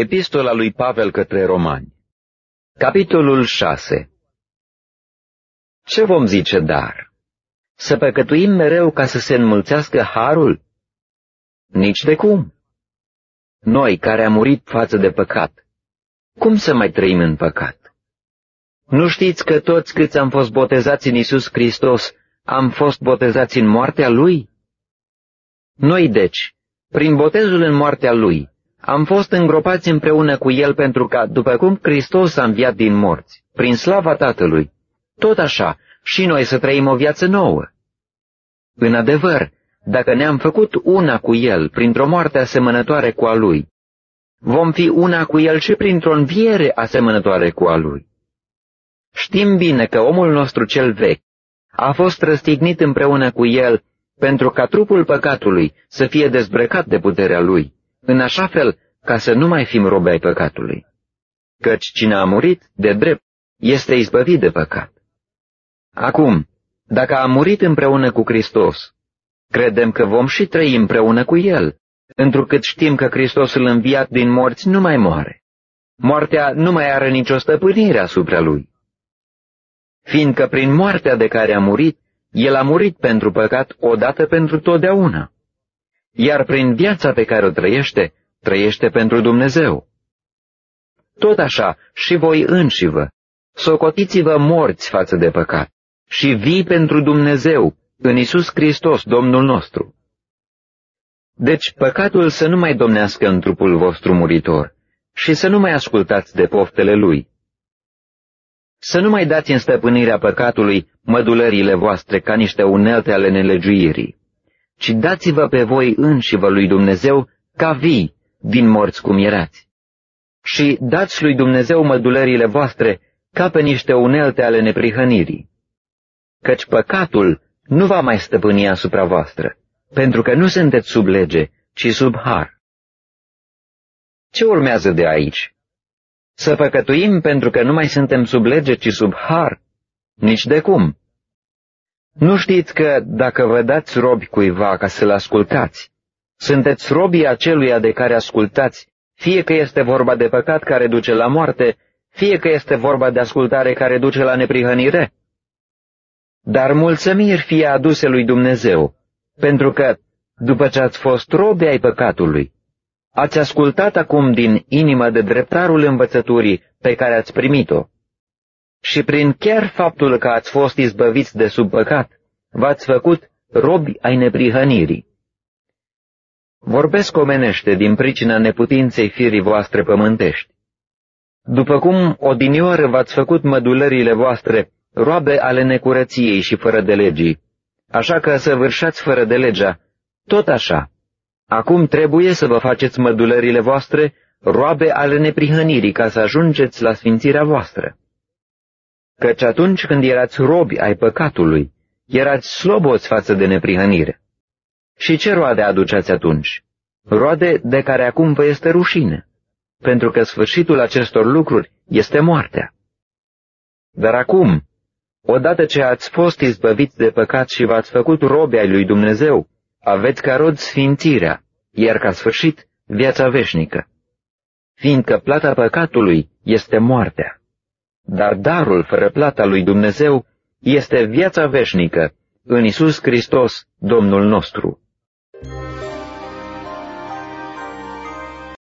Epistola lui Pavel către Romani Capitolul 6 Ce vom zice dar? Să păcătuim mereu ca să se înmulțească harul? Nici de cum. Noi care am murit față de păcat, cum să mai trăim în păcat? Nu știți că toți câți am fost botezați în Isus Hristos, am fost botezați în moartea Lui? Noi deci, prin botezul în moartea Lui, am fost îngropați împreună cu El pentru ca, după cum Hristos a înviat din morți, prin slava Tatălui, tot așa și noi să trăim o viață nouă. În adevăr, dacă ne-am făcut una cu El printr-o moarte asemănătoare cu a Lui, vom fi una cu El și printr-o înviere asemănătoare cu a Lui. Știm bine că omul nostru cel vechi a fost răstignit împreună cu El pentru ca trupul păcatului să fie dezbrăcat de puterea Lui în așa fel ca să nu mai fim robe ai păcatului. Căci cine a murit, de drept, este izbăvit de păcat. Acum, dacă am murit împreună cu Hristos, credem că vom și trăi împreună cu El, întrucât știm că Hristosul înviat din morți nu mai moare. Moartea nu mai are nicio stăpânire asupra Lui. Fiindcă prin moartea de care a murit, El a murit pentru păcat odată pentru totdeauna iar prin viața pe care o trăiește, trăiește pentru Dumnezeu. Tot așa, și voi înșivă, socotiți-vă morți față de păcat și vii pentru Dumnezeu în Isus Hristos, Domnul nostru. Deci păcatul să nu mai domnească în trupul vostru muritor și să nu mai ascultați de poftele lui. Să nu mai dați în stăpânirea păcatului mădulările voastre ca niște unelte ale nelegiuirii ci dați-vă pe voi înși-vă lui Dumnezeu ca vii din morți cum erați. Și dați lui Dumnezeu mădulările voastre ca pe niște unelte ale neprihănirii. Căci păcatul nu va mai stăpâni asupra voastră, pentru că nu sunteți sub lege, ci sub har. Ce urmează de aici? Să păcătuim pentru că nu mai suntem sub lege, ci sub har? Nici de cum. Nu știți că dacă vă dați robi cuiva ca să-l ascultați, sunteți robii aceluia de care ascultați, fie că este vorba de păcat care duce la moarte, fie că este vorba de ascultare care duce la neprihănire? Dar mulțumiri fie aduse lui Dumnezeu, pentru că, după ce ați fost robi ai păcatului, ați ascultat acum din inimă de dreptarul învățăturii pe care ați primit-o și prin chiar faptul că ați fost izbăviți de sub păcat, v-ați făcut robi ai neprihănirii. Vorbesc omenește din pricina neputinței firii voastre pământești. După cum odinioară v-ați făcut mădulările voastre roabe ale necurăției și fără de legii, așa că să vârșați fără de legea, tot așa. Acum trebuie să vă faceți mădulările voastre roabe ale neprihănirii ca să ajungeți la sfințirea voastră căci atunci când erați robi ai păcatului, erați sloboți față de neprihănire. Și ce roade aduceați atunci? Roade de care acum vă este rușine, pentru că sfârșitul acestor lucruri este moartea. Dar acum, odată ce ați fost izbăviți de păcat și v-ați făcut robi ai lui Dumnezeu, aveți ca rod sfințirea, iar ca sfârșit viața veșnică. Fiindcă plata păcatului este moartea dar darul fără plata lui Dumnezeu este viața veșnică în Isus Hristos, Domnul nostru.